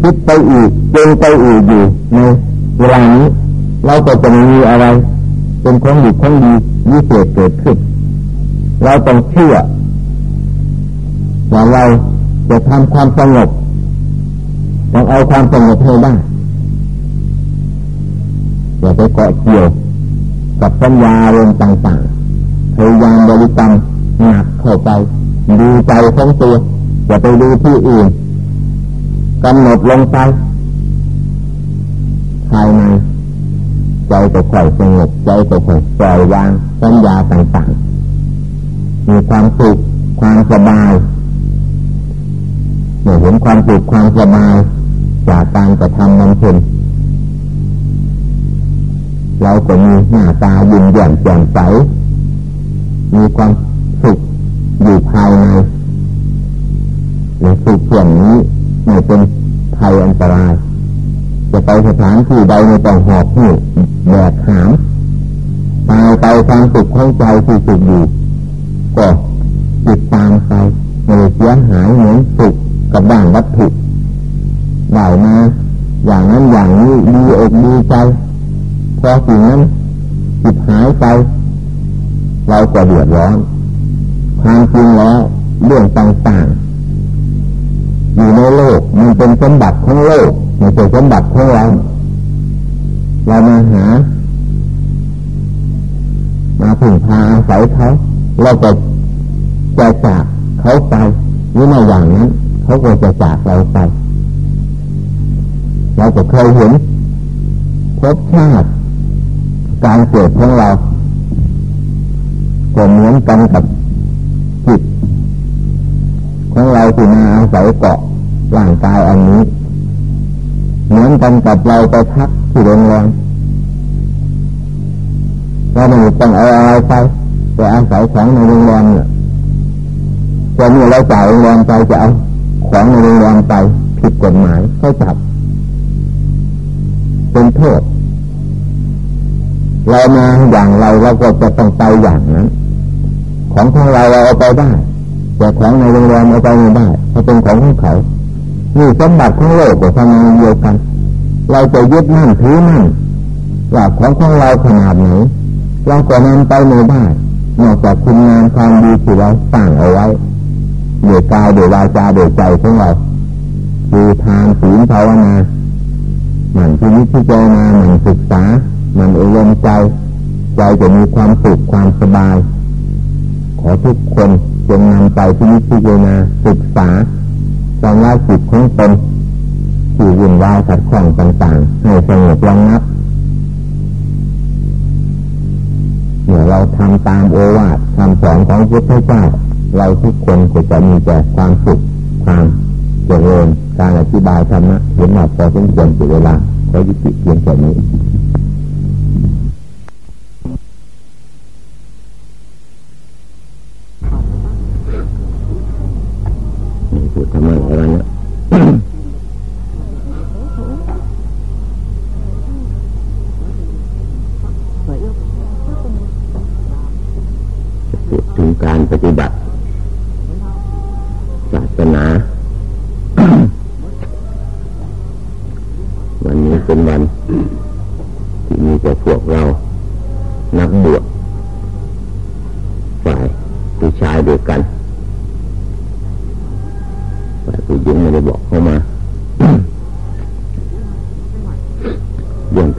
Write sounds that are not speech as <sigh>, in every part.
คิดไปอีกเจงไปอีกอยู่ในเวลานี้เราก็จะมีอะไร เป็นของดีของดีวิเศษเกิดขึ้น เราต้องเชื่อว่าเราจะทำความสงบต้องเอาความสงบให้ได้อย่าไปเกาะเกี่ยวกับสัญญาเรื่องต่างๆพยายามบริกรรมหนักเข้าไปดูใจของตัวอย่าไปดูที่อื่น กำหนดลงไปภายในใจก็ค่อยสงบใจก็ค่อยปล่อยวางสัญญาต่างๆ มีความสุขความสบายเมื่อเห็นความสุขความสบายจากการกระทำมันเป็นเราก็มีหน้าตายิ้มแย้มแจ่มใส มีความสุขอยู่ภายในในสุขส่วนนี้ ไม่เป็นภัยอันตราย จะไปสถานที่ใดในต้องหอบหูแบกหามตายไปความสุขของใจที่สุขอยู่ก็ติดตามไปไม่เสียหายเหมือนสุขกับด้านวัตถุได้มาอย่างนั้นอย่างนี้ดีอกดีใจพอสิ่งนั้นจิตหายไป เราก็เดือดร้อนความจริงแล้วเรื่องต่างๆ ในโลก มันเป็นสมบัติของโลกไม่ใช่สมบัติของเราเรามาหา มาถึงพาอาศัยเขาเราก็จะจากเขาไปหรือไม่อย่างนั้นเขาก็จะจากเราไปเราก็เคยเห็นพบชาติการเกิดของเราก็เหมือนกันกับจิตของเราที่มาอาศัยเกาะ ร่างกายอันนี้ เหมือนกันกับเราไปพักที่โรงแรมเราไม่ต้องเอาอะไรไปแต่อาศัยของในโรงแรมเนี่ยจะมีเราจ่ายโรงแรมไปจะเอาของในโรงแรมไปผิดกฎหมายเขาจับ เป็นโทษ เรามาอย่างไราเราก็จะต้องไปอย่างนั้น ของของเราเราเอาไปได้แต่ของในโรงแรมเอาไปไม่ได้เพราะเป็นของของเขา นี่สมบัติของโลกกับทำงานเดียวกัน เราจะยึดมั่นถือมั่นว่าของของเราขนาดไหนเราก็นำไปไม่ได้นอกจากคุณงานความดีที่เราสร้างเอาไว้โดยกายโดยวาจาโดยใจของเราคือทานศีลภาวนาหมั่นพิจิตรเนาหมั่นศึกษามันเองใจ ใจจะมีความสุขความสบาย ขอทุกคนจงนำไปที่นิพพานาศึกษา สำลักจิตของตนที่วุ่นวายขัดข้องต่างๆ ให้สงบระงับเมื่อเราทำตามโอวาทคำสอนของพระพุทธเจ้า เราทุกคนก็จะมีแต่ความสุขความเจริญการอธิบายธรรมะเห็นว่าพอสมควรเวลาขอยุติเพียงแค่นี้ mm <clears throat>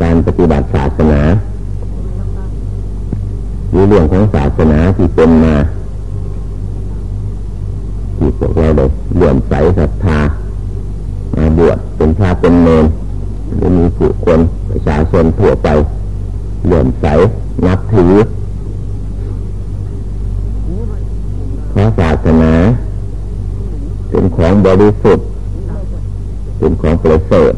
การปฏิบัติศาสนาหรือเรื่องของศาสนาที่เป็นมาที่พวกเราเลยเลื่อมใสศรัทธามาบวชเป็นพระเป็นเนรหรือมีผู้คนประชาชนทั่วไปเลื่อมใสนับถือพระศาสนา เป็นของบริสุทธิ์เป็นของประเสริฐ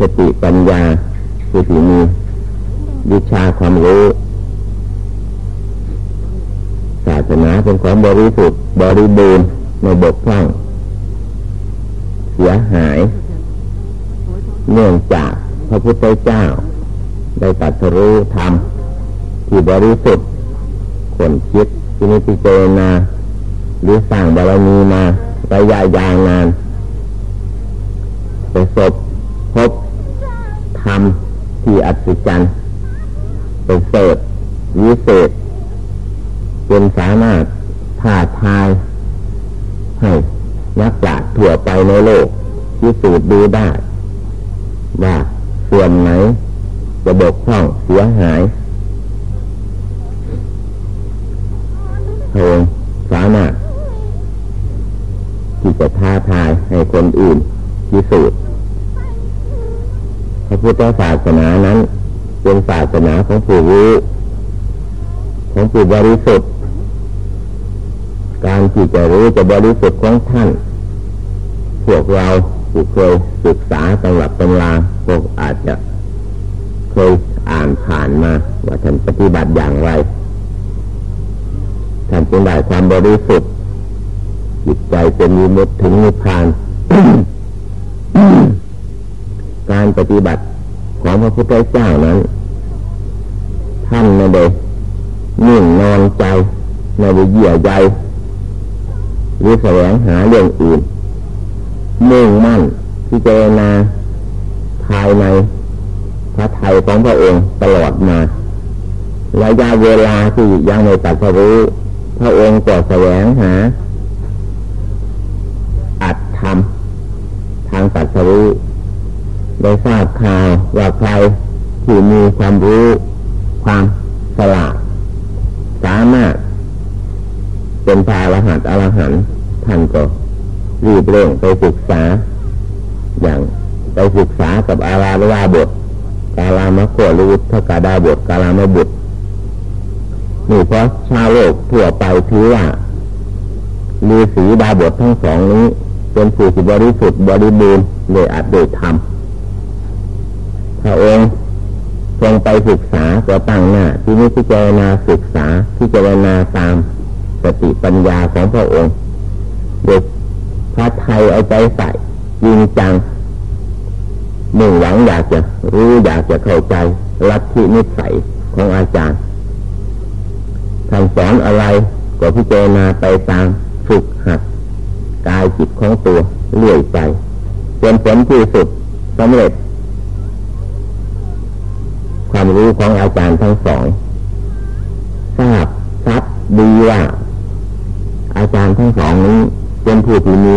สติปัญญาคือที่มีวิชาความรู้ศาสนาเป็นความบริสุทธิ์บริบูรณ์ในบกพร่อง เสียหาย เนื่องจากพระพุทธเจ้า ได้ตรัสรู้ธรรมที่บริสุทธิ์คนคิดที่นิพิจารณาหรือสร้างบารมีมาระยะยาวนานประสบ อัศจรรย์เป็นเศษวิเศษเป็นสามารถถ่าทาย ให้นักปราชญ์ทั่วไปในโลกพิสูจน์ดูได้ ว่าส่วนไหนจะบกพร่องเสียหายพระองค์สามารถที่จะท้าทายให้คนอื่นพิสูจน์ ระพุทธศาสนานั้น เป็นศาสนาของผู้รู้ของผู้บริสุทธิ์ การที่จะรู้จะบริสุทธิ์ของท่าน พวกเราผู้เคยศึกษาตำรับตำราพวกอาจจะเคยอ่านผ่านมา ว่าท่านปฏิบัติอย่างไรท่านจึงได้ความบริสุทธิ์จิตใจเป็นมีมุตถึงนิพพาน ปฏิบัติของพระพุทธเจ้านั้น ท่านไม่ได้นิ่งนอนใจไม่ได้เยี่ยใยหรือแสวงหาเรื่องอื่นมุ่งมั่นที่เจนาภายในพระไทยของพระองค์ตลอดมาระยะเวลาที่ยังไม่ตัดรู้พระองค์ก็แสวงหาอัดทำทางตัดรู้ ได้ทราบข่าวว่าใครที่มีความรู้ความสลาดสามารถเป็นพระอรหันต์อรหันต์ท่านก็รีบเร่งไปศึกษา อย่างไปศึกษากับอาราลวาบทกาลามะโครุทธกาดาบทกาลามะบุตรนี่เพราะชาวโลกทั่วไปถือว่าฤาษีดาบททั้งสองนี้ เป็นผู้ที่บริสุทธิ์บริบูรณ์เลยอาจโดยธรรม พระองค์ทรงไปศึกษาก็ตั้งหน้า ที่นี้พิจารณาศึกษาพิจารณาตามสติปัญญาของพระองค์โดยพระไทยเอาใจใส่ยิงจังหนึ่งหวังอยากจะรู้อยากจะเข้าใจลัทธินิสัยของอาจารย์ท่านสอนอะไรก็พิจารณาไปตามฝึกหัดกายจิตของตัวเลื่อยไปจนผลที่สุดสำเร็จ ความรู้ของอาจารย์ทั้งสองทราบทรัพย์ดีว่าอาจารย์ทั้งสองนี้เป็นผู้ที่มี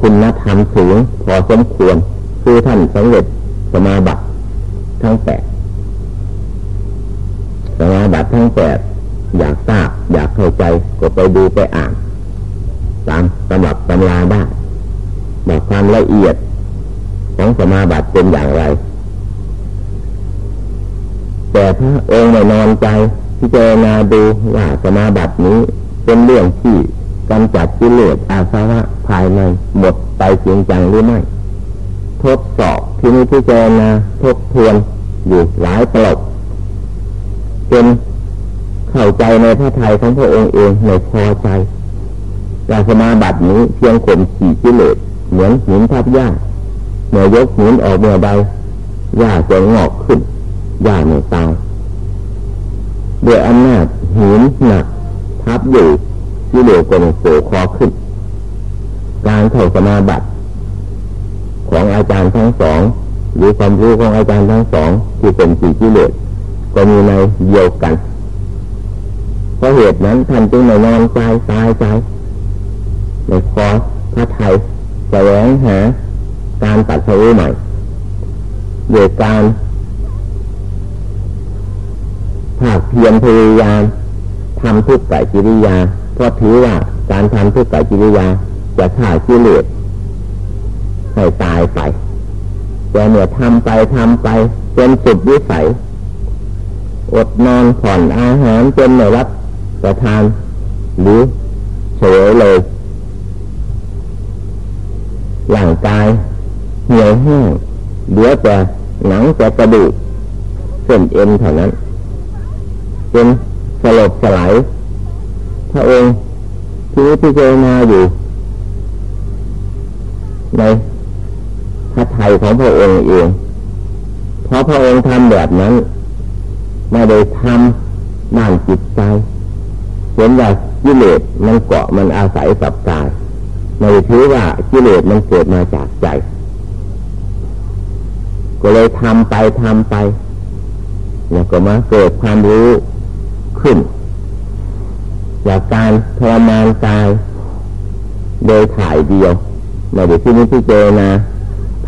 คุณธรรมสูงพอสมควรคือท่านสำเร็จสมาบัติทั้งแปดสมาบัติทั้งแปดอยากทราบอยากเข้าใจก็ไปดูไปอ่าน ตามตำรับตำราได้บอกความละเอียดของสมาบัติเป็นอย่างไร แต่ถ้าองค์ไม่นอนใจที่เจนาดูว่าสมาบัตินี้เป็นเรื่องที่กำจัดกิเลสอาสวะภายในหมดไปจริงจังหรือไม่ ทดสอบที่นี้ที่เจนาทบทวนอยู่หลายตลบเป็นเข้าใจในพระทัยของพระองค์เองไม่พอใจแต่สมาบัตินี้เพียงข่มขี่กิเลสเหมือนหินทับหญ้าเมื่อยกหินออกเมื่อใดหญ้าจะงอกขึ้น หญ้าไม่ตายด้วยอำนาจหินหนักทับอยู่กิเลสก็ไม่โผล่คอขึ้น การเข้าสมาบัติของอาจารย์ทั้งสอง หรือความรู้ของอาจารย์ทั้งสอง ที่เป็นสีกิเลสก็มีในเดียวกันเพราะเหตุนั้นท่านจึงไม่นอนใจตายใจในคอพระไทยแสวงหาการตัดสู้ใหม่โดยการ ภาคเพียรพยายามทำทุกไก่กิริยา เพราะถือว่าการทำทุกไก่กิริยาจะฆ่ากิเลสให้ตายไปแต่เมื่อทำไปทำไปจนสุดวิสัยอดนอนผ่อนอาหารจนไม่รับประทาน หรือเฉยเลยร่างกายเหี่ยวแห้งเหลือแต่หนังแต่กระดูกเส้นเอ็นเท่านั้น เป็นสลบสลายพระองค์ที่พิจารณาอยู่ ในพระไทยของพระองค์เอง เพราะพระองค์ทำแบบนั้นไม่ได้ทำด้านจิตใจเห็นว่ากิเลสมันเกาะมันอาศัยกับกายไม่ถือว่ากิเลสมันเกิดมาจากใจ ก็เลยทำไปทำไป แล้วก็มาเกิดความรู้ ขึ้น จากการทรมานกาย โดยถ่ายเดียวไม่ได้ที่นี้ที่เจนะ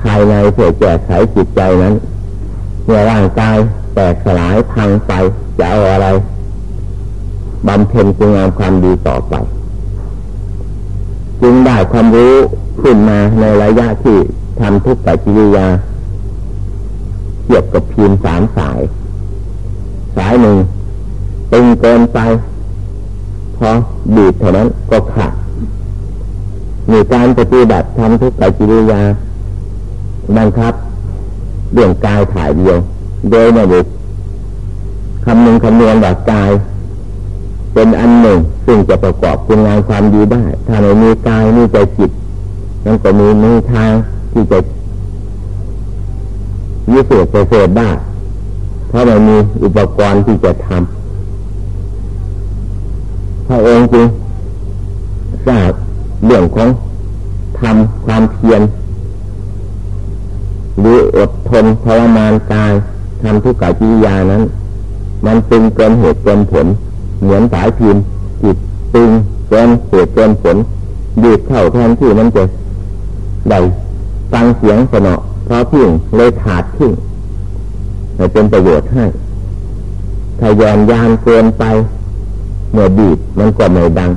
ภายในเพื่อแก้ไขจิตใจนั้นเมื่อร่างกายแตกสลายพังไปจะเอาอะไรบำเพ็ญคุณงามความดีต่อไป จึงได้ความรู้ขึ้นมาในระยะที่ทำทุกปัจจิยาเกี่ยวกับพิมพ์สามสาย สายหนึ่ง ตึงเกินไป พอบีบเท่านั้นก็ขาดมีการปฏิบัติทำทุกปัจจิยาบังคับเรื่องกายถ่ายเดียว โดยไม่ได้คำนึงคำนวณแบบกาย เป็นอันหนึ่ง ซึ่งจะประกอบคุณงานความดีได้ ถ้าไม่มีกายมีใจจิตนั่นก็มีมือทางที่จะยิ่งเสียเสียได้เพราะไม่มีอุปกรณ์ที่จะทำ พระองค์จึงทราบเรื่องของทำความเพียรหรืออดทนทรมานกายทำทุกขกิริยานั้น มันตึงเกินเหตุเกินผล เหมือนสายพิมจิตตึงเกินเหตุเกินผลดีดเข้าแทนที่มันจะได้ฟังเสียงสนอเพราะพิงเลยขาดทิ้งให้เป็นประโยชน์ให้ถ้ายอนยานเกินไป เมื่อดีดมันก็ไม่ดัง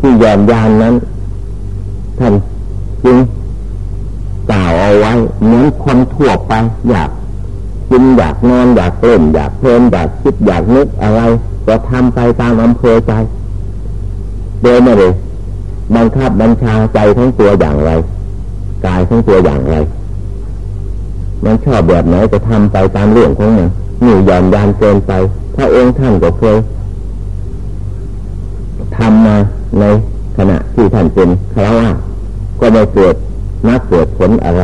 ที่ยอนยานนั้นท่านจึงกล่าวเอาไว้เหมือนคนทั่วไปอยากกินอยากนอนอยากเล่นอยากเพลินอยากคิดอยากนึกอะไร ก็ทำไปตามอำเภอใจโดยไม่ได้บังคับบัญชาใจทั้งตัวอย่างไรกายทั้งตัวอย่างไร มันชอบแบบไหนจะทำไปตามเรื่องของมัน หนี่ยอมยานเกินไป พระองค์ท่านก็เคยทำมาในขณะที่ท่านเป็นคราวาก็ไม่เกิดนักเกิดผลอะไร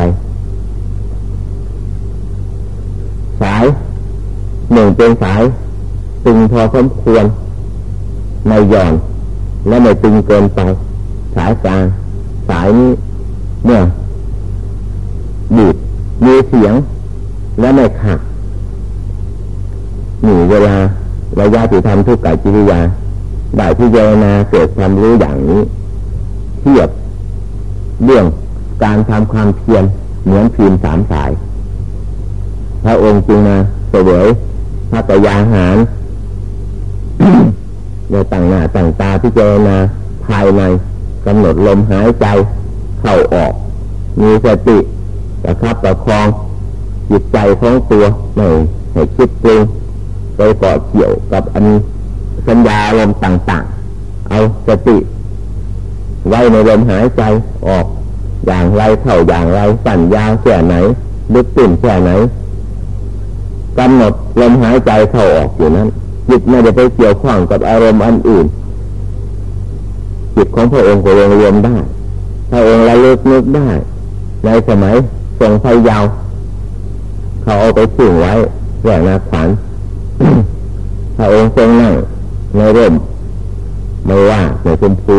สายหนึ่งเป็นสายตึงพอสมควรไม่หย่อนและไม่ตึงเกินไป สายกลางสายนี้เมื่อบีบมีเสียงและไม่ขาด หนีเวลาระยะที่ทำทุกกายจิริยาได้ที่เจรนาเกิดความรู้อย่างนี้ เทียบเรื่องการทำความเพียรเหมือนพิมสามสาย พระองค์จึงมาเสวยพระกยาหารในต่างหน้าต่างตาที่เจนาภายในกำหนดลมหายใจเข้าออก มีสติประคับประคองจิตใจของตัวไม่อยให้คิดปรุง ไปเกาะเกี่ยวกับอันสัญญาลมต่าง ๆ เอาสติไว้ในลมหายใจออกอย่างไรเท่าอย่างไรสั่นยาวแค่ไหนลึกตื่นแค่ไหนกำหนดลมหายใจเข้าออกอยู่นั้นจิตไม่ได้ไปเกี่ยวข้องกับอารมณ์อันอื่นจิตของพระองค์ก็รวมรวมได้พระองค์ระลึกนึกได้ ในสมัยทรงไฟยาว เขาเอาไปถึงไว้แหวกนาขวาน พระองค์ทรงนั่งในร่มไม่ว่าในชมพู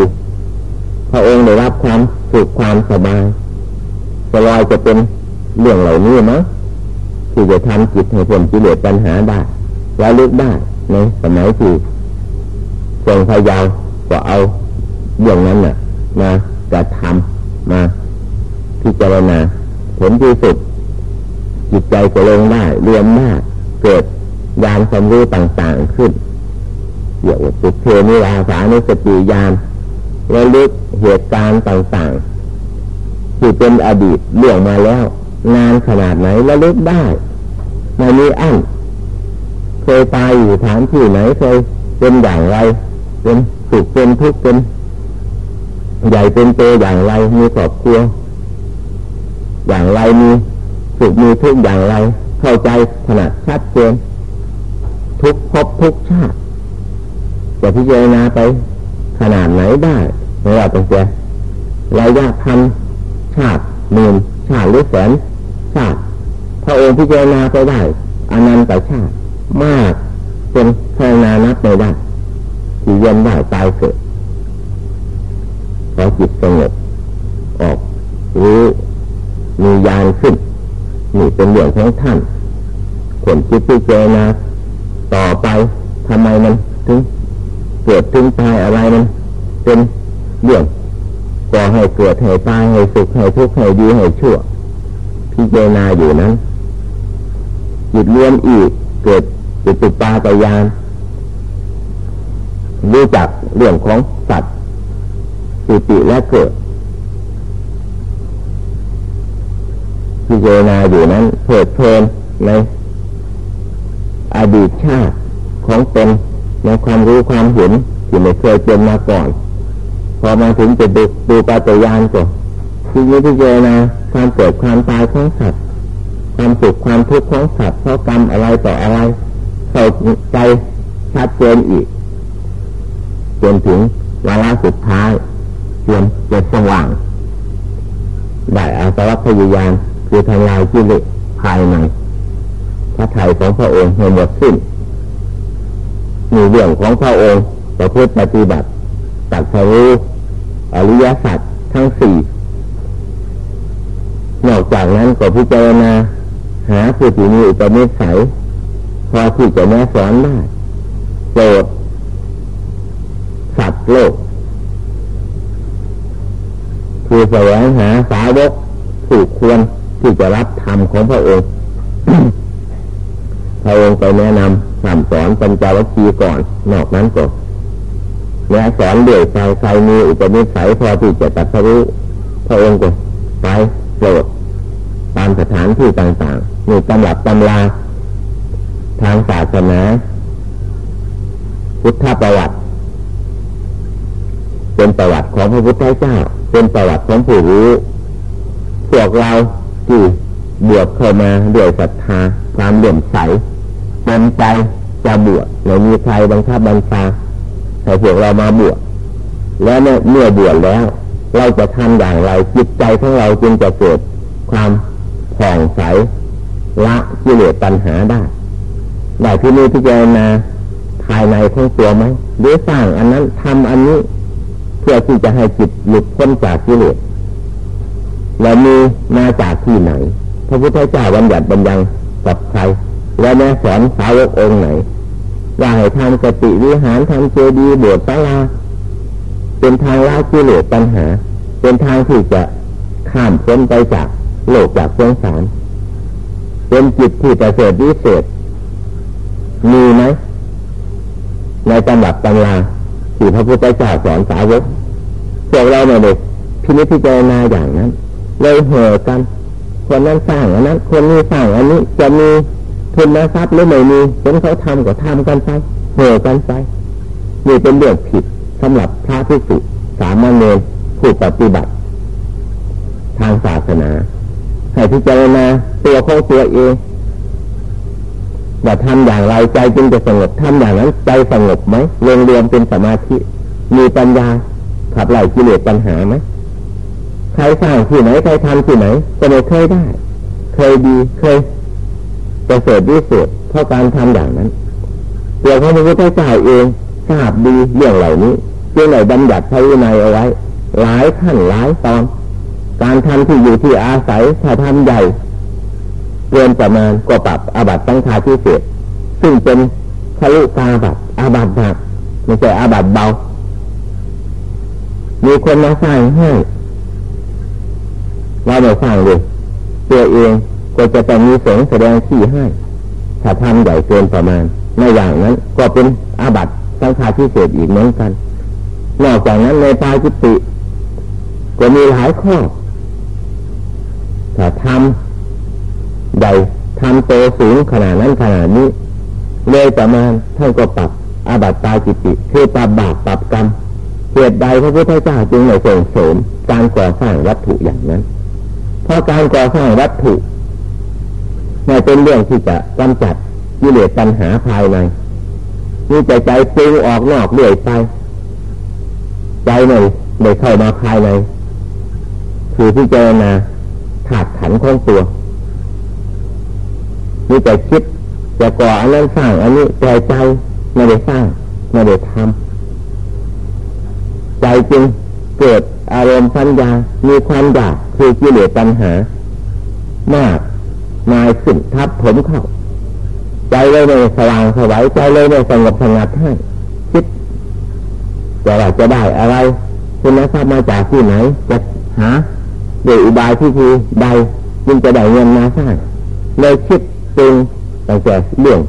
พระองค์ได้รับความสุขความสบายสลอยจะเป็นเรื่องเหล่านี้มั้งที่จะทำจิตให้พ้นกิเลสปัญหาได้และลึกได้ในสมัยที่ทรงพยาวก็เอาเรื่องนั้นน่ะมากระทำมาพิจารณาผลที่สุดจิตใจก็ลงได้เรียนได้เกิด ยานความรู้ต่างๆขึ้นเกี่ยวกับสุเทนิราสานุสติยานระลึกเหตุการณ์ต่างๆ ที่เป็นอดีตเรื่องมาแล้ว นานขนาดไหนระลึกได้ไม่มีอั้นเคยตายอยู่ฐานที่ไหนเคยเป็นอย่างไร เป็นสุขเป็นทุกข์เป็น ใหญ่เป็นโตอย่างไรมีครอบครัวอย่างไรมีสุขมีทุกข์อย่างไร เข้าใจขนาดชัดเจน ทุกภพทุกชาติจะพิจารณาไปขนาดไหนได้ไม่ว่าตั้งแต่ระยะพันชาติหมื่นชาติหรือแสนชาติพระองค์พิจารณาไปได้อนันตชาติมากจนแค่นานับไม่ได้ที่เย็นได้ตายเกิดพอจิตสงบออกรู้มียานขึ้นนี่เป็นเรื่องของท่านผลจิตพิจารณา ต่อไปทำไมมันถึงเกิดถึงตายอะไรมันเป็นเรื่องก่อให้เกิดให้ตายให้สุขให้ทุกข์ให้ดีให้ชั่วพิจารณาอยู่นั้นจิตเลี้ยมอีกเกิดจิตตุปาตยานรู้จักเรื่องของสัตว์ปิติและเกิดพิจารณาอยู่นั้นเพิดเพลินใน อดีตชาติของตนในความรู้ความเห็นที่ไม่เคยเป็นมาก่อน พอมาถึงจะดูดูปฏิยานก็ที่นี้พิจารณาความเกิดความตายของสัตว์ความสุขความทุกข์ของสัตว์เพราะกรรมอะไรต่ออะไรเข้าใจชัดเจนอีกจนถึงวาระสุดท้ายเตรียมจะสว่างได้อาสวัคยายานคือทำลายกิเลสภายใน พระไทยของพระองค์ให้หมดสิ้นมีเรื่องของพระองค์ประพฤติปฏิบัติตัดสรู้อริยสัจทั้งสี่นอกจากนั้นก็พิจารณาหาผู้ที่มีอุปนิสัยพอที่จะแนะสอนได้โปรดสัตว์โลก คือแสวงหาสาวกผู้ควรที่จะรับธรรมของพระองค์ พระองค์ไปแนะนำสั่งสอนปัญจวัคคีย์ก่อน นอกนั้นก็แนะสอนเดื่อยใจใครมีอุปนิสัยพอที่จะตัดสู้พระองค์ก็ไปโปรดตามสถานที่ต่างๆมีตำรับตำราทางศาสนาพุทธประวัติ เป็นประวัติของพระพุทธเจ้า เป็นประวัติของผู้รู้พวกเราที่บวชเข้ามาด้วยศรัทธา ความเหลื่อมใสเต็มใจจะบวชไม่มีใครบังคับบัญชาให้พวกเรามาบวชแล้วเมื่อบวชแล้ว เราจะทำอย่างไรจิตใจของเราจึงจะเกิดความผ่องใสละกิเลสปัญหาได้ได้ที่นี้ที่เจนาภายในของตัวไหมหรือสร้างอันนั้นทำอันนี้เพื่อที่จะให้จิตหลุดพ้นจากกิเลสแล้วมีมาจากที่ไหน พระพุทธเจ้าบัญญัติบัญญัง กับใคร และแม่สอนสาวกองค์ไหนว่าให้ทำสติวิหารทำเจดีย์บวชตาลาเป็นทางละกิเลสปัญหา เป็นทางที่จะข้ามพ้นไปจากโลกจากสงสาร เป็นจิตที่ประเสริฐวิเศษมีไหมในตำรับตำราที่พระพุทธเจ้าสอนสาวกพวกเราเนี่ยเด็กพินิจพิจารณาอย่างนั้นเลยเห่อกัน คนนั้นสร้างอันนั้นคนนี้สร้างอันนี้จะมีทุนทรัพย์หรือไม่มีคนเขาทำก็ทำกันไปเห่อกันไปนี่เป็นเรื่องผิดสำหรับพระภิกษุสามเณรผู้ปฏิบัติ ทางศาสนาให้พิจารณาตัวของตัวเองว่าทำอย่างไรใจจึงจะสงบทำอย่างนั้นใจสงบไหมรวมรวมเป็นสมาธิ มีปัญญาขับไล่กิเลสปัญหาไหม ครสร้างที่ไหนใครทำที่ไหน ก็ไม่เคยได้ เคยดีเคยประเสริฐที่สุดเพราะการทำอย่างนั้นตัวของพระพุทธเจ้าเองทราบดีเรื่องเหล่านี้จึงไหนบัญญัติพระวินัยเอาไว้ หลายขั้นหลายตอน การทำที่อยู่ที่อาศัยถ้าทำใหญ่เกินประมาณก็ปรับอาบัตตั้งคาที่เศษซึ่งเป็นทะลุกาบัตอาบัตหนักไม่ใช่อาบัตเบา มีคนมาสร้างให้ เราไม่สร้างเลยตัวเองก็จะต้องมีสงแสดงที่ให้ ถ้าทำใหญ่เกินประมาณในอย่างนั้น ก็เป็นอาบัตตั้งคาที่เศษอีกเหมือนกัน นอกจากนั้นในปาจิตติ ก็มีหลายข้อ ถ้าทำใหญ่ทำโตสูงขนาดนั้นขนาดนี้ เลยประมาณท่านก็ปรับอาบัตตาจิติ คือปรับบาปปรับกรรมเหตุใดพระพุทธเจ้าจึงไม่ส่งเสริมการก่อสร้างวัตถุอย่างนั้น เพราะการก่อสร้างวัตถุไม่เป็นเรื่องที่จะกำจัดกิเลสปัญหาภายในมีใจใจปรุงออกนอกเรื่อยไป ใจหน่อยเลยเข้ามาภายในคือพิจารณาถาดขันของตัวมีแต่คิดจะก่ออันนั้นสร้างอันนี้ใจใจไม่ได้สร้างไม่ได้ทำใจจึงเกิด อารมณ์สัญญา มีความอยากคือกิเลสปัญหามากมายขึ้นทับผมเข้า ใจเลยไม่สว่างสวัยใจเลยไม่สงบสงัดให้คิดจะว่าจะได้อะไร คุณทรัพย์มาจากที่ไหน จะหาโดยอุบายที่คือใดจึงจะได้เงินมาสร้างเลยคิดปรุงตั้งแต่เรื่อง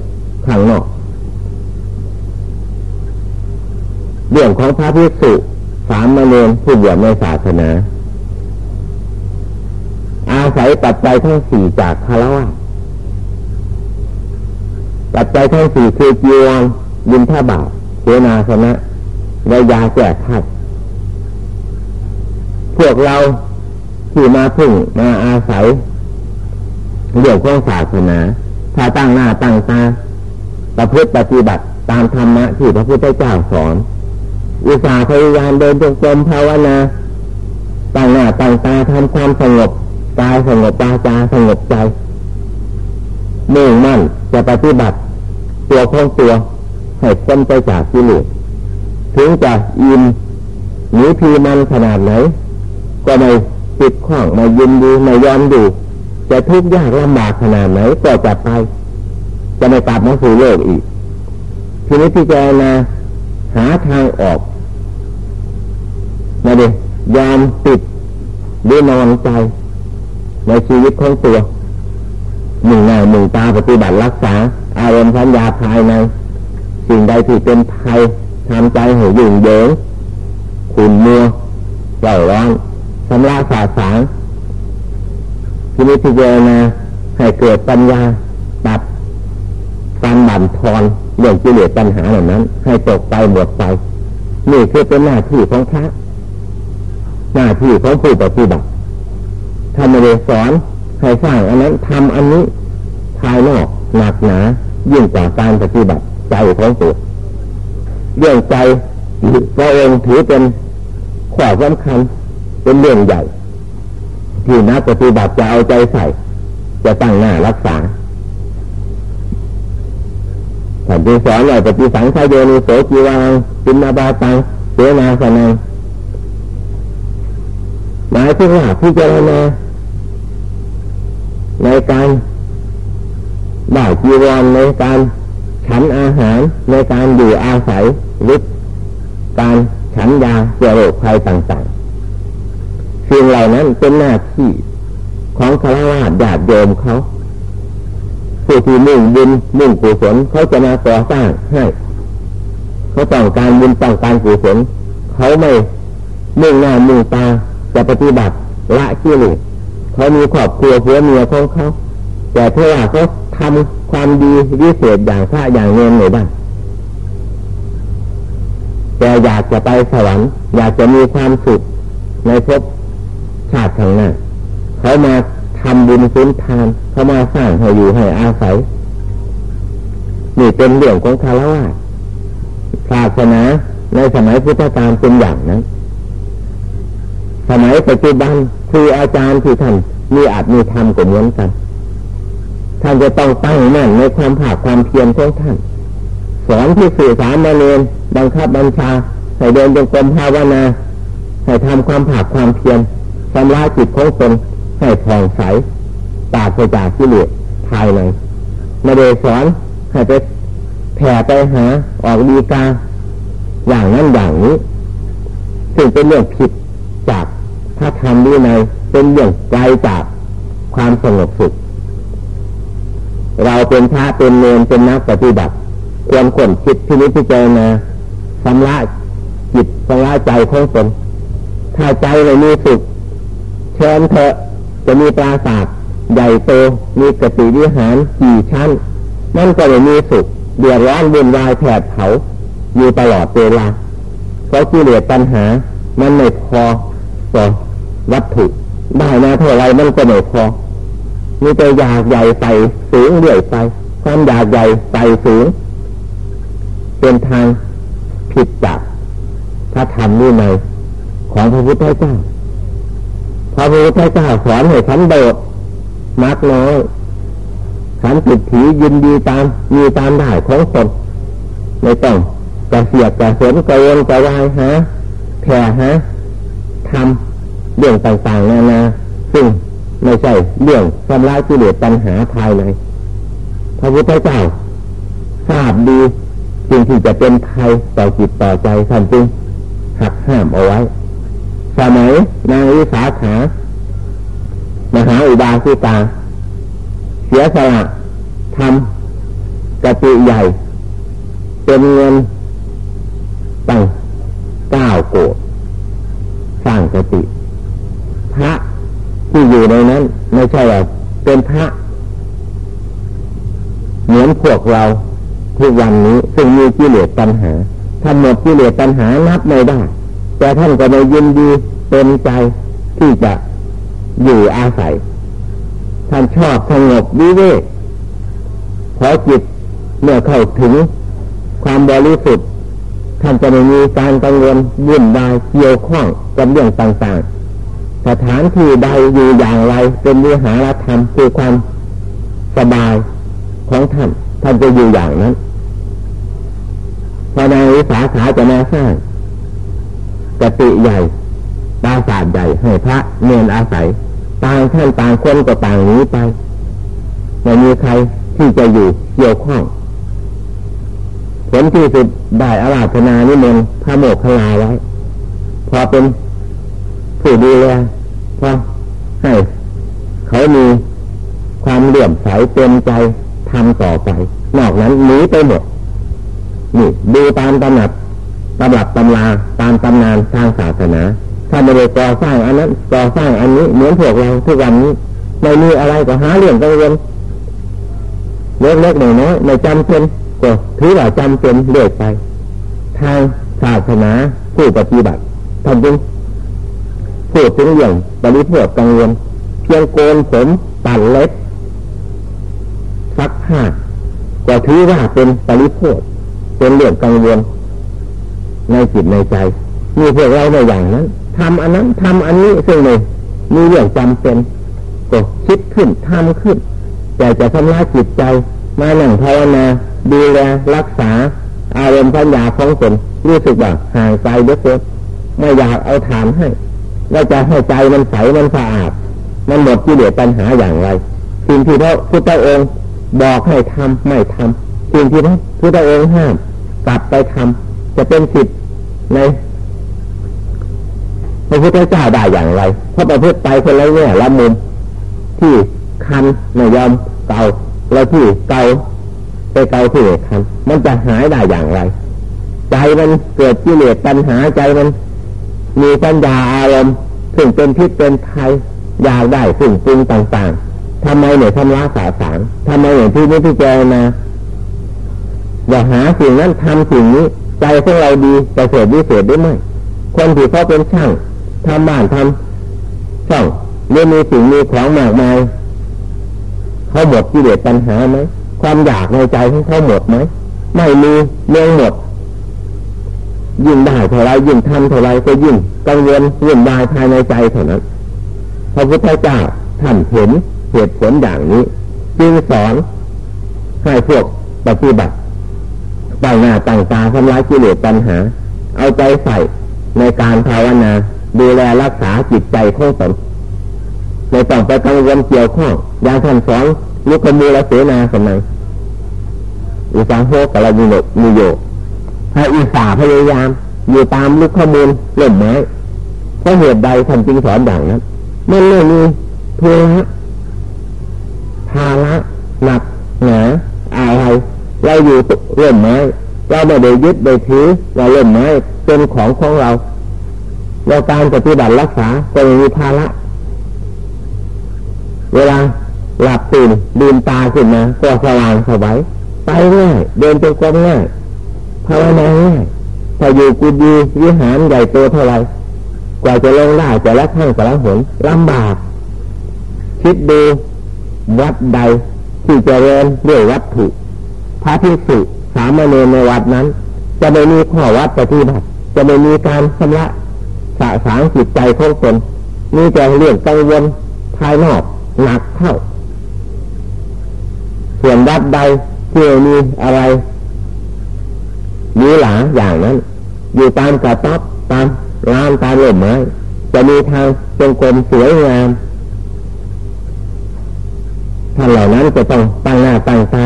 ข้างนอกเรื่องของพระพิสุ สามมาเรียนผู้บวชในศาสนา อาศัยปัจจัยทั้งสี่จากคารวะปัจจัยทั้งสี่คือจีวรยินท่าบาเสนาสนะและยาแก้ไขพวกเราที่มาพึ่งมาอาศัยเรื่องของศาสนา ถ้าตั้งหน้าตั้งตาประพฤติปฏิบัติตามธรรมะที่พระพุทธเจ้าสอน อุตสาห์พยายามเดินจงกรมภาวนาตั้งหน้าตั้งตาทำความสงบกายสงบตาจาสงบใจมุ่งมั่นจะปฏิบัติ ตัวของตัวให้พ้นไปจากกิเลสถึงจะอินหนีพีมันขนาดไหน ก็ไม่ติดข้องไม่ยินดีไม่ยอมดูจะทุกข์ยากลำบากขนาดไหนก็จะไป จะไม่กลับมาสู่โลกอีก ทีนี้ที่แกนะ หาทางออกมาดิยอมติดด้วยนอนใจในชีวิตของตัวหนึ่งหน้าหนึ่งตาปฏิบัติรักษา อารมณ์สัญญาภายใน สิ่งใดที่เป็นภัยทำใจให้ยุ่งเหยิงขุ่นมัวเร่าร้อนชำระสาสางที่นี้พิจารณาให้เกิดปัญญาตัดการบั่นทอน เรื่องกิเลสปัญหาเหล่านั้น ให้ตกไปหมดไปนี่คือเป็นหน้าที่ของพระหน้าที่ของผู้ปฏิบัติทำไม่ได้สอนให้สร้างอันนั้นทำอันนี้ภายนอกหนักหนายิ่งกว่าการปฏิบัติใจของตัวเรื่องใจพระองค์ถือเป็นข้อสำคัญเป็นเรื่องใหญ่ ที่นักปฏิบัติจะเอาใจใส่ จะตั้งหน้ารักษา ท่านจึงสอนว่าปฏิสังขายโยนิโสจีวังปินาบาตังเสนาสนังหมายถึงว่าพิจารณาในการได้จีวรในการฉันอาหารในการอยู่อาศัยหรือการฉันยาเกี่ยวกับภัยต่างๆสิ่งเหล่านั้นเป็นหน้าที่ของคารวะญาติโยมเขา ผู้ที่มุ่งบุญมุ่งกุศลเขาจะมาก่อสร้างให้เขาต้องการบุญต้องการกุศลเขาไม่มุ่งหน้ามุ่งตาจะปฏิบัติละกิเลสเขามีครอบครัวเพื่อเมียของเขาแต่เท่าว่าเขาทำความดีวิเศษอย่างพระอย่างเงินหรือบ้างแต่อยากจะไปสวรรค์อยากจะมีความสุขในภพชาติข้างหน้าเขามา ทำบุญสุนทานเขามาสร้างให้อยู่ให้อาศัย นี่เป็นเรื่องของคารวะศาสนาในสมัยพุทธกาลเป็นอย่างนั้น สมัยปัจจุบันครูอาจารย์ที่ท่านมีอาจมีธรรมก็เหมือนกัน ท่านจะต้องตั้งมั่นในความผาความเพียรของท่าน สอนที่สื่อสารมาเรียนบังคับบัญชาให้เดินจงกรมภาวนาให้ทำความผาความเพียรชำระจิตของตน ให้ผ่องใสตาไปจากกิเลสภายในมาเดสอนให้ไปแผ่ไปหาออกดีกาอย่างนั้นอย่างนี้ซึ่งเป็นเรื่องผิดจากพระธรรมดีในเป็นเรื่องไกลจากความสงบสุข เราเป็นพระเป็นเนรเป็นนักปฏิบัติควรขนคิดที่นี้พิจารณาสำละจิตสำละใจของตนถ้าใจไม่มีสุขเชิญเถอะ จะมีปราสาทใหญ่โตมีกติวิหารกี่ชั้น นั่นก็ไม่มีสุขเดือดร้อนวุ่นวายแผดเผาอยู่ตลอดเวลาเพราะกิเลสปัญหา มันไม่พอต่อวัตถุได้มาเท่าไรมันก็ไม่พอมีแต่อยากใหญ่ไปสูงเรื่อยไป ความอยากใหญ่ไปสูง เป็นทางผิดจากพระธรรมนี่ในของพระพุทธเจ้า พระพุทธเจ้าสอนให้ฉันโดดมักน้อยขันจิตถียินดีตามมีตามได้ของตนไม่ต้องกระเสียกกระสนกระวนกระวายฮะแผ่ฮะทำเรื่องต่างๆนานาซึ่งไม่ใช่เรื่องทำลายกิเลสปัญหาภายในพระพุทธเจ้าทราบดีสิ่งที่จะเป็นภัยต่อจิตต่อใจท่านจึงหักห้ามเอาไว้ สมัยนางวิสาขามหาอุบาสิกาเสียสละทำกติใหญ่ เป็นเงินตั้งเก้าโกดสร้างกติ พระที่อยู่ในนั้น ไม่ใช่ว่าเป็นพระ เหมือนพวกเราทุกวันนี้ซึ่งมีกิเลสปัญหาท่านหมดกิเลสปัญหานับไม่ได้ แต่ท่านก็ไม่ยินดี เป็นใจที่จะอยู่อาศัย ท่านชอบสงบวิเวกพอจิตเมื่อเข้าถึงความบริสุทธิ์ท่านจะไม่มีการกังวลวุ่นวายเกี่ยวข้องกับเรื่องต่างๆ สถานที่ใดอยู่อย่างไรเป็นวิหารธรรมคือความสบายของท่าน ท่านจะอยู่อย่างนั้นพอในวิสาขาจะมาสร้างกติใหญ่ ปราสาทใหญ่ให้พระเนนอาศัยต่างท่านต่างคนก็ต่างนี้ไปไม่มีใครที่จะอยู่เกี่ยวข้องผลที่สุดได้อาราธนานิมนต์พระโมกขลาไว้ พอเป็นผู้ดูแลพอให้เขามีความเหลื่อมใสเต็มใจทำต่อไป นอกนั้นหนีไปหมดนี่ดูตามตำหนักตำหลักตำราตามตำนานทางศาสนา ถ้าไม่ได้ก่อสร้างอันนั้นก่อสร้างอันนี้เหมือนพวกเราทุกวันนี้ไม่มีอะไรก็หาเรื่องกังวลเล็กๆน้อยๆไม่จำเป็นก็ถือว่าจำเป็นเรื่อยไป ทางศาสนาผู้ปฏิบัติทำจึงพูดถึงอย่างปริพวกังวลเพียงโกนผมตัดเล็บซักผ้าก็ถือว่าเป็นปริพวกเป็นเรื่องกังวลในจิตในใจมีพวกเราในอย่างนั้น ทำอันนั้นทำอันนี้ซึ่งเลยมีเรื่องจำเป็นก็คิดขึ้นทำขึ้นแต่จะทำลายจิตใจมาหนังภาวนาดูแลรักษา อารมณ์ปัญญาของตนรู้สึกว่าห่างไกลเยอะเกินไม่อยากเอาถามให้ว่าจะให้ใจมันใสมันสะอาด มันหมดที่เหลือปัญหาอย่างไรสิ่งที่พระพุทธองค์บอกให้ทำไม่ทำสิ่งที่พระพุทธองค์ห้ามกลับไปทำจะเป็นสิทธิ์ใน พระพุทธเจ้าได้อย่างไรเพราะประพฤติไปคนละเนี่ละมุมที่คันไม่ยอมเกาแล้วที่เกาไปเกาที่คันมันจะหายได้อย่างไร ใจมันเกิดกิเลสปัญหาใจมัน มีปัญญาอารมณ์ซึ่งเป็นพิษเป็นภัยอยากได้สิ่งปรุงต่างๆทำไมเนี่ยทำละสาสารทำไมเนี่ยที่นี้ที่เจมาอย่าหาสิ่งนั้นทำสิ่งนี้ ใจของเราดีจะเสดดีเสดได้ไหมคนที่เขาเป็นช่าง ทำบ้านทำช่องเรื่องมีสิ่งมีของมากมายเขาหมดกิเลสปัญหาไหมความอยากในใจของเขาหมดไหมไม่มีเมื่องหมด ยิ่งได้เท่าไรยิ่งทำเท่าไรก็ยิ่งกังวลยิ่งวายภายในใจเท่านั้นพระพุทธเจ้าท่านเห็นเหตุผลอย่างนี้ จึงสอนให้พวกปฏิบัติต่างหน้าต่างตาทำลายกิเลสปัญหา เอาใจใส่ในการภาวนา ดูแลรักษาจิตใจของตนในต้องไปกังวลเกี่ยวข้องอย่างท่านสอนลุกมูลเสนาสมัยอุสาโหกับเรามีโนมีโยให้อุสาพยายาม อยู่ตามลุกขมูลเล่มไม้เพราะเหตุใดท่านจึงสอนอย่างนั้นมันไม่มีเพื่อภาระหนักหนาอะไรเราอยู่เล่มไม้เราไม่ได้ยึดได้ถือว่าเล่มไม้เป็นของของเรา เราการปฏิบัติรักษาก็มีภาระเวลาหลับตื่นดืนตาขึ้นมาก็สว่างสบายไปง่ายเดินเป็นความง่ายภาวนาง่ายถ้าอยู่กุฏิวิหารใหญ่โตเท่าไรกว่าจะลงได้จะละข้างจะละหนลำบาก คิดดูวัดใดที่จะเรียนด้วยวัตถุพระพิสุสามเณรในวัดนั้น จะไม่มีข้อวัดปฏิบัติจะไม่มีการชำระะสางจิตใจของตนมีแต่เรื่องกังวลภายนอกหนักเข้าส่วนวัดใดที่มีอะไรมีหลาอย่างนั้น อยู่ตามกระต๊อบตามร้านตามหล่มไม้จะมีทางจงกรมสวยงามท่านเหล่านั้นจะต้องตั้งหน้าตั้งตา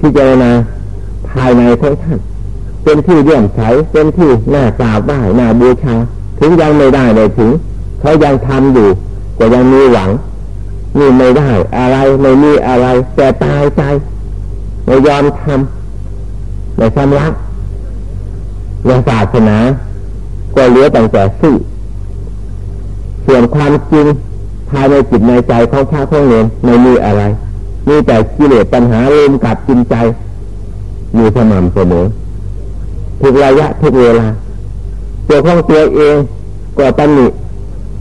พิจารณาภายในของท่านเป็นที่เยี่ยมใสเป็นที่หน้ากราบไหว้หน้าบูชา ถึงยังไม่ได้เลยถึง เขายังทำอยู่ก็ยังมีหวังนี่ไม่ได้อะไรไม่มีอะไร แต่ตายใจไม่ยอมทำไม่ชำระเรื่องศาสนาก็เหลือตั้งแต่สื่อส่วนความจริงภายในจิตในใจของพระของเนรไม่มีอะไรมีแต่กิเลสปัญหาลืมกับจินใจ อยู่สม่ำเสมอทุกระยะทุกเวลา ตัวของตัวเองก็ตันหนิ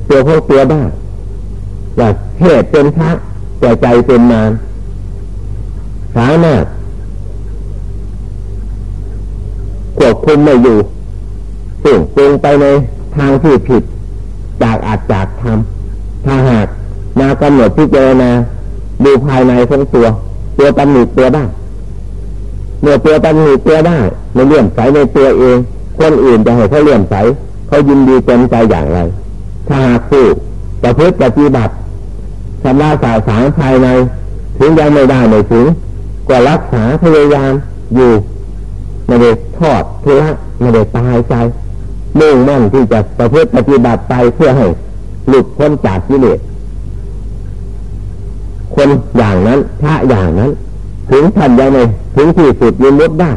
ตัวของตัวบ้างว่าเทศเป็นพระแต่ใจเป็นมารสามารถควบคุมไม่อยู่ส่งปรุงไปในทางที่ผิด จากอาจจากทำถ้าหากมากำหนดพิจารณาดูภายในของตัว ตัวตำหนิตัวได้เมื่อตัวตำหนิตัวได้ในเลื่อมใสในตัวเอง คนอื่นจะให้เขาเลื่อมใสเขายินดีเต็มใจอย่างไร ถ้าหากผู้ประพฤติปฏิบัติชำระสาสางภายใน ถึงยังไม่ได้ไม่ถึงก็รักษาพยายามอยู่ไม่ได้ทอดทุระไม่ได้ตายใจมุ่งมั่นที่จะประพฤติปฏิบัติไปเพื่อให้หลุดพ้นจากกิเลสคนอย่างนั้นพระอย่างนั้น ถึงท่านยังไม่ถึงที่สุดยิมุดได้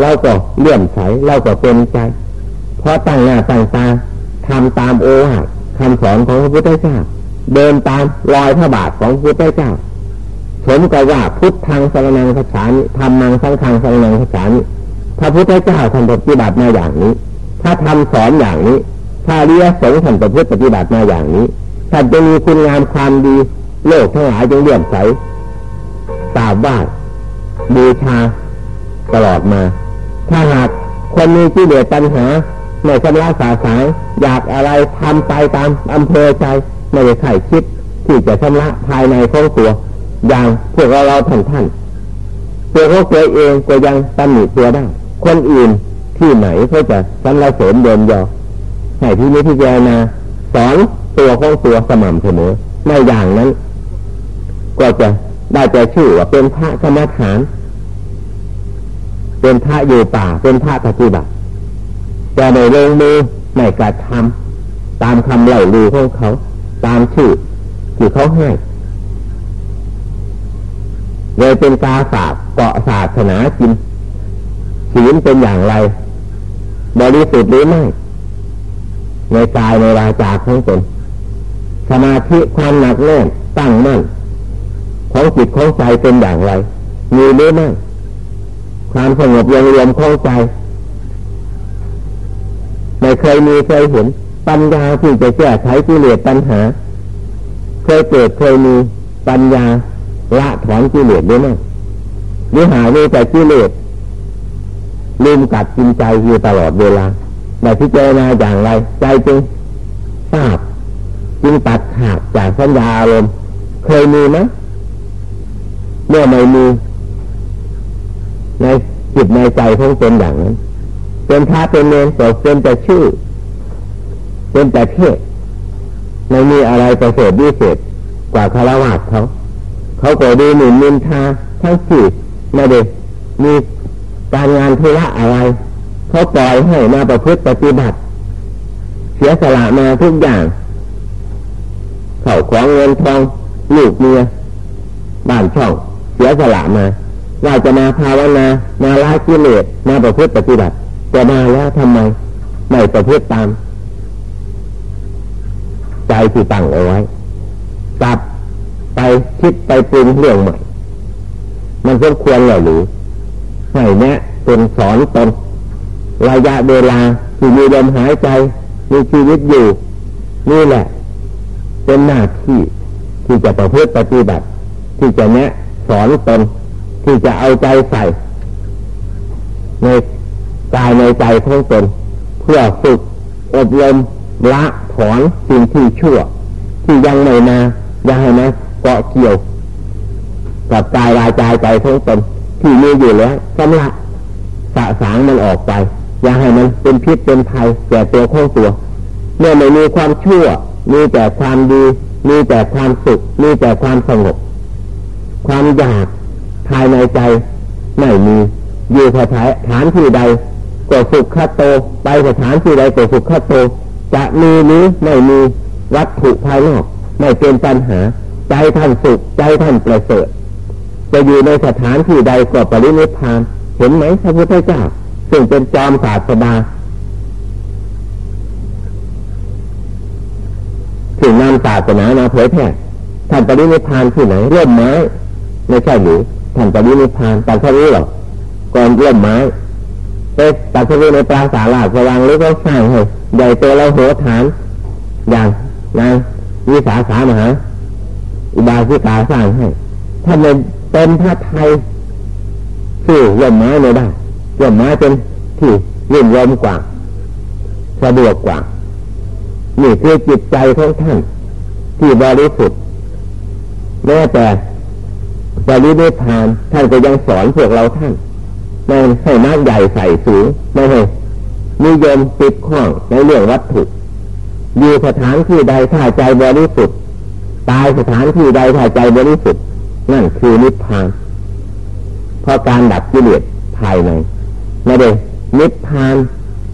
เราก็เลื่อมใสเราก็เป็นใจ เพราะตั้งหน้าตั้งตาทำตามโอวาทคำสอนของพระพุทธเจ้า เดินตามรอยพระบาทของพระพุทธเจ้าสมกับว่าพุทธังสรนังคาฉานิธรรมังสังฆังสรนังคาฉานิพระพุทธเจ้าท่านปฏิบัติมาอย่างนี้ ถ้าทำสอนอย่างนี้ ถ้าเรียสงฆ์ท่านประพฤติปฏิบัติมาอย่างนี้ท่านจะมีคุณงามความดี โลกทั้งหลายจึงเลื่อมใสตาบ้านบูชาตลอดมา ถ้าหากคนมีที่เดือดปัญหาไม่ชำระสาสายอยากอะไรทำไปตามอำเภอใจไม่ได้ใข่คิด ที่จะชำระภายในของตัว อย่างพวกเราเราท่านท่านตัวเขาตัวเองก็ยังตำหนิตัวได้คนอื่นที่ไหนเขาจะสรรเสริญเดินยอให้ที่นี้ที่เจนาสอนตัวของตัวสม่ำเสมอไม่อย่างนั้น ก็จะได้แต่ชื่อว่าเป็นพระสมถาน เป็นพระอยู่ป่า เป็นพระปฏิบัติแต่ในลงมือในกระทำตามคำเล่าลือของเขา ตามชื่อที่เขาให้เลยเป็นกาศาสตร์เกาะศาสนาจินศีลเป็นอย่างไร บริสุทธิ์หรือไม่ ในกายในวาจาของตนสมาธิความหนักแน่นตั้งมั่นของจิตของใจเป็นอย่างไร มีหรือไม่ ความสงบยังรวมของใจไม่เคยมีเคยเห็น ปัญญาที่จะแก้ไขกิเลสปัญหา เคยเกิดเคยมีปัญญาละถอนกิเลสหรือไม่หรือหาไม่แต่กิเลสลืมกัดกินใจอยู่ตลอดเวลาแต่พิจารณาอย่างไร ใจจึงทราบจึงตัดขาดจากสัญญาอารมณ์เคยมีไหมเมื่อไม่มี ในจิตในใจของตนอย่างนั้นเป็นพระเป็นเนรต่เป็นแต่ชื่อ เป็นแต่เทศไม่มีอะไรประเสริฐวิเศษกว่าคารวะเขาเขาก็ดูหนุนนินทาทั้งสี่ไม่ได้มีการงานธุระอะไร เขาปล่อยให้มาประพฤติปฏิบัติ เสียสละมาทุกอย่าง เข่าของเงินทองลูกเมียบ้านช่อง เสียสละมา ว่าจะมาภาวนามาละกิเลสมาประพฤติปฏิบัติจะมาแล้วทำไมไม่ประพฤติตาม ใจที่ตั้งเอาไว้กลับไปคิดไปปรุงเรื่องใหม่ มันสมควรหรือให้แนะเป็นสอนตนระยะเวลาที่มีลมหายใจ มีชีวิตอยู่ นี่แหละ เป็นหน้าที่ที่จะประพฤติปฏิบัติ ที่จะแนะสอนตน ที่จะเอาใจใส่ ในกายในใจของตนเพื่อฝึกอบรมละถอนสิ่งที่ชั่ว ที่ยังไม่มาอย่าให้นะเกาะเกี่ยว กับกายวายใจใจทั้งตนที่มีอยู่แล้วสำลักสะสางมันออกไป อย่าให้มันเป็นพิษเป็นภัยแก่ตัวของตัว เมื่อไม่มีความชั่ว มีแต่ความดี มีแต่ความสุข มีแต่ความสงบ ความอยาก ภายในใจไม่มี อยู่สถานที่ใดก็สุขคโต ไปสถานที่ใดก็สุขคโต จะมีหรือไม่มีวัตถุภายนอกไม่เป็นปัญหา ใจท่านสุขใจท่านประเสริฐจะอยู่ในสถานที่ใดก็ปรินิพาน เห็นไหมพระพุทธเจ้าซึ่งเป็นจอมศาสดาถึงนำศาสนามาเผยแพร่ท่านปรินิพานที่ไหนเริ่มไม้ไม่ใช่หรือ ท่านปรินิพานแต่เขารู้หรอกก่อนเริ่มไม้ไปตัดสินในปราสาทสว่างหรือเขาสร้างให้ใหญ่โตเราหัวฐาน อย่างนางวิสาขามหาอุบาสิกาสร้างให้ถ้าเป็นเป็นพระไทยสู้ร่มไม้ไม่ได้ร่มไม้เป็นที่รื่นรมกว่าสะดวกกว่านี่คือจิตใจของท่านที่บริสุทธิ์แม้แต่ บริเวทาน ท่านก็ยังสอนพวกเราท่านไม่ให้นักใหญ่ใส่สูงไม่ให้นิยมติดข้องในเรื่องวัตถุอยู่สถานที่ใดถ้าใจบริสุทธิ์ตายสถานที่ใดถ้าใจบริสุทธิ์นั่นคือนิพพานเพราะการดับกิเลสภายในไม่ได้นิพพาน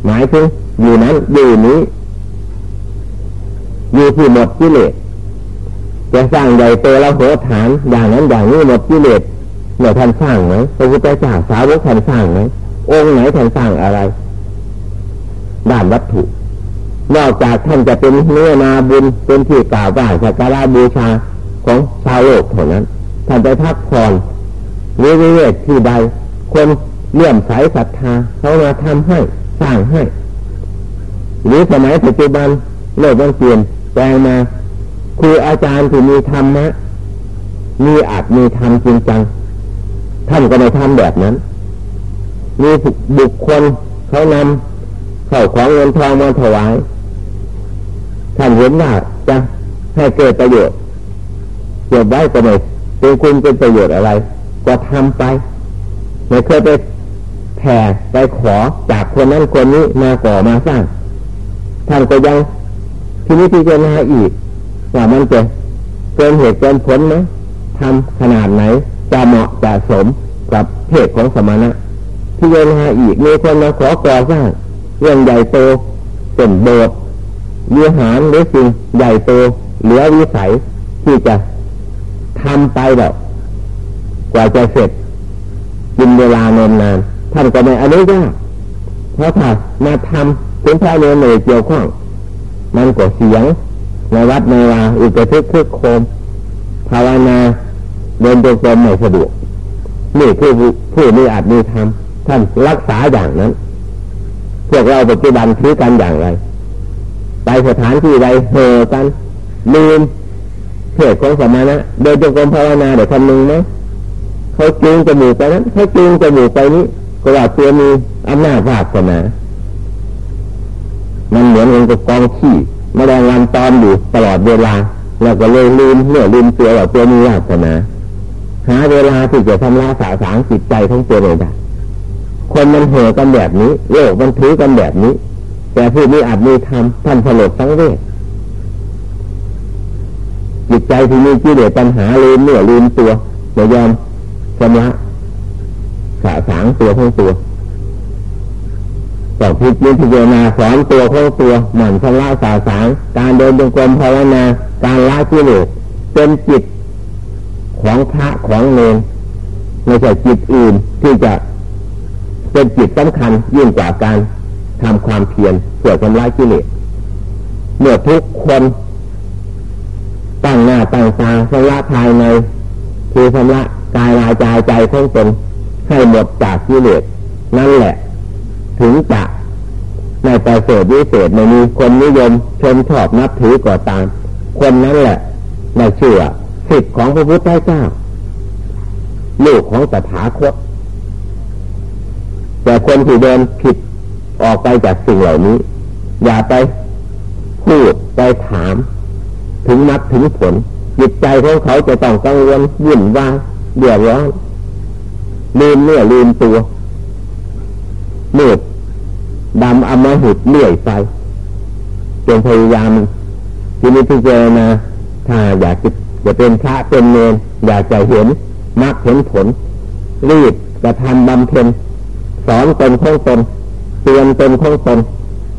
หมายถึงอยู่นั้นอยู่นี้อยู่ที่หมดกิเลส จะสร้างใหญ่โตแล้วโหฐานอย่างนั้นอย่างนี้หมดกิเลสเนี่ยท่านสร้างไหมพระพุทธเจ้าสาวกท่านสร้างไหมองค์ไหนท่านสร้างอะไร ด้านวัตถุ นอกจากท่านจะเป็นเนื้อนาบุญเป็นที่กล่าวว่าสักการะบูชาของชาวโลกเท่านั้น ท่านไปพักผ่อนหรือเวทที่ใดคนเลื่อมใสศรัทธาเขามาทำให้สร้างให้ หรือสมัยปัจจุบันโลกมันเปลี่ยนแปลงมา คืออาจารย์ที่มีธรรมะมีอาจมีธรรมจริงจัง ท่านก็ไม่ทำแบบนั้น มีบุคคลเขานำเข้าของเงินทองมาถวาย ท่านเห็นว่าจะให้เกิดประโยชน์เก็บไว้ก็ไม่เป็นคุณเป็นประโยชน์อะไร ก็ทำไปไม่เคยไปแผ่ไปขอจากคนนั้นคนนี้มาก่อมาสร้าง ท่านก็ยังที่นี้ที่จะมาอีก ว่ามันจะเกินเหตุเกินผลไหมทำขนาดไหน จะเหมาะจะสมกับเพศของสมณะที่ยังหาอีกมีคนมาขอก่อสร้างเรื่องใหญ่โตเป็นโบสถ์วิหารหรือสิ่งใหญ่โตเหลือวิสัยที่จะทำไปแบบกว่าจะเสร็จกินเวลานานนานท่านก็ไม่อนุญาตเพราะถ้ามาทำถึงพระเนรไม่เกี่ยวข้อง มันก็เสียง ในวัดในวาอุปทึกคึกโคม ภาวนาเดินจงกรมไม่สะดวกนี่คือผู้มีอาจมีธรรมท่านรักษาอย่างนั้น พวกเราปัจจุบันคือกันอย่างไร ไปสถานที่ใดเห่อกันลืมเพศของสมานะเดินจงกรมภาวนาเดี๋ยวทำหนึ่งไหมเขาจูงจมูกไปนั้นเขาจูงจมูกไปนี้ก็ว่าตัวมีอำนาจวาสนามันเหมือนกับกองขี้ มแมลงวันตอมอยู่ตลอดเวลาเราก็เลยลืมเมื่อลืมตัวว่าตัวมีวาสนาหาเวลาที่จะทำลายสาสางจิตใจของตัวเองได้คนมันเห่อกันแบบนี้โลกมันถือกันแบบนี้ แต่ผู้นี้อาจมีธรรมท่านผลดทั้งเวทจิตใจที่มีกิเลสปัญหาลืมเมื่อลืมตัวไม่ยอมชำระสาสางตัวของตัว ต้องพิจิตรนาสอนตัวของตัวหมั่นชำระสาสางการเดินจงกรมภาวนาการละกิเลสเป็นจิตของพระของเนรไม่ใช่จิตอื่นที่จะเป็นจิตสำคัญยิ่งกว่าการทำความเพียรเพื่อทำลายกิเลสเมื่อทุกคนตั้งหน้าตั้งตาสละภายในคือชำระกายลายใจใจของตนให้หมดจากกิเลสนั่นแหละ ถึงจะในประเสริฐวิเศษไม่มีคนนิยมชมชอบนับถือก่อตาม คนนั้นแหละในเชื่อสิทธิของพระพุทธเจ้า ลูกของตถาคต แต่คนที่เดินผิดออกไปจากสิ่งเหล่านี้ อย่าไปพูดไปถาม ถึงนับถึงผล จิตใจของเขาจะต้องกังวลวุ่นวายเดือดร้อนลืมเนื้อลืมตัว มืดดำอมหิตเลื่อยไปจงพยายามที่นี้พิจารณาถ้าอยากจะจะเป็นพระเป็นเนรอยากจะเห็นมรรคเห็นผล รีบกระทำบำเพ็ญสอนตนของตนเตือนตนของตน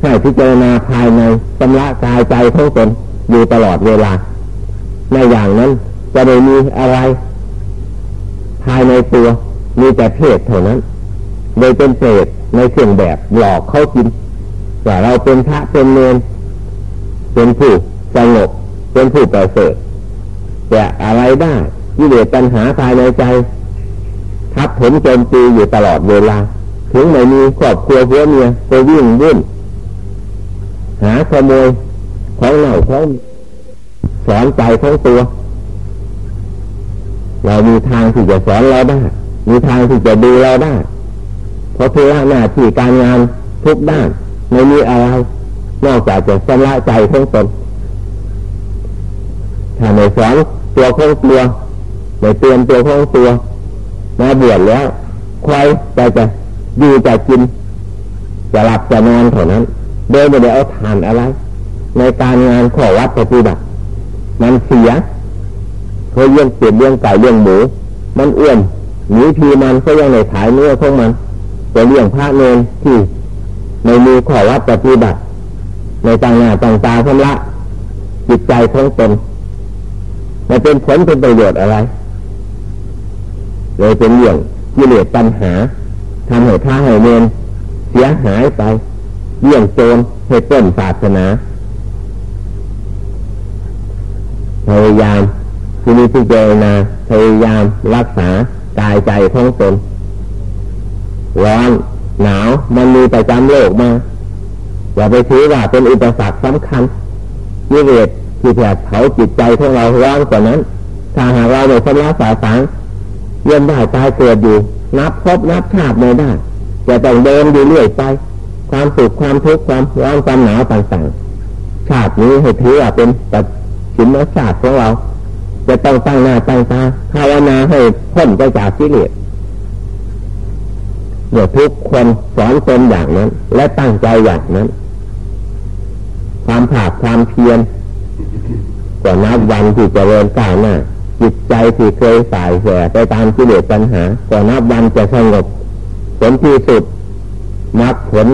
ให้พิจารณาภายในชำระกายใจของตนอยู่ตลอดเวลา ในอย่างนั้นจะไม่มีอะไร ภายในตัวมีแต่เพศเท่านั้น โดยเป็นเศษในเครื่องแบบหลอกเข้ากินแต่เราเป็นพระเป็นเนรเป็นผู้สงบเป็นผู้ประเสริฐจะอะไรได้ยิเลสตัญหาภายในใจ ทับถมจมตีอยู่ตลอดเวลา ถึงไม่มีครอบครัวเพื่อเมียไปวิ่งวุ่นหาขโมยของเหน่าของสอนใจของตัว เรามีทางที่จะสอนเราได้ มีทางที่จะดูเราได้ เพราะเพื่อหน้าที่การงานทุกด้านไม่มีอะไรนอกจากจะสละใจของตนถ้าไม่สอนตัวของตัวไม่เตือนตัวของตัวมาบวชแล้วใครจะจะอยู่จะกิน จะหลับจะนอนเท่านั้น โดยไม่ได้เอาทานอะไร ในการงานขอวัดปฏิบัติมันเสียเคยเลี้ยงเปลี่ยนเลี้ยงไก่เลี้ยงหมู มันอ้วนหนีทีมันก็ยังในขายเนื้อของมัน จะเลี้ยงพระเนรที่ในมีขอวัดปฏิบัติ ในต่างหน้าต่างตาชำระจิตใจของตนม่เป็นผลเป็นประโยชน์อะไร เลยเป็นเรื่องกิเลสปัญหาทำให้พระให้เนรเสียหายไปเยี่ยงโจรเหตุต้นศาสนาพยายามที่นี้ที่เจนาพยายามรักษากายใจของตน ร้อนหนาวมันมีประจำโลกมาอย่าไปถือว่าเป็นอุปสรรคสำคัญยิ่งเลสที่แผดเผาจิตใจของเราร้อนกว่านั้น ถ้าหากเราไม่ชำระสาสางเยี่ยมได้ตายเกิดอยู่ นับพบนับชาติไม่ได้จะต้องเดินอยู่เรื่อยไป ความสุขความทุกข์ความร้อนความหนาวต่างๆชาตินี้ให้ถือว่าเป็นตัดสินชาติของเรา จะต้องตั้งหน้าตั้งตาภาวนาให้พ้นไปจากกิเลส เมื่อทุกคนสอนตนอย่างนั้น และตั้งใจอย่างนั้น ความผาดความเพียรกว่านับวันที่จะเริญก้าวหน้าจิตใจที่เคยสายแสไปตามกิเลสปัญหากว่านับวันจะสงบผลที่สุดมรรคผล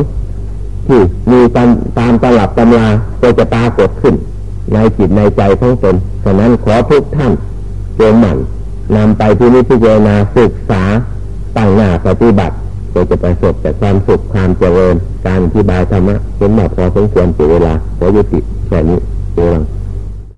ที่มีตามตามตลับตำราก็จะปรากฏขึ้น ในจิตในใจของตนฉะนั้นขอทุกท่านจงหมั่นนำไปที่นิพพานาศึกษาตั้งหน้าปฏิบัติ ก็จะประสบแต่ความสุขความเจริญ การอธิบายธรรมะเป็นแบบพอสมควรเสียเวลาขอยุติแค่นี้เอง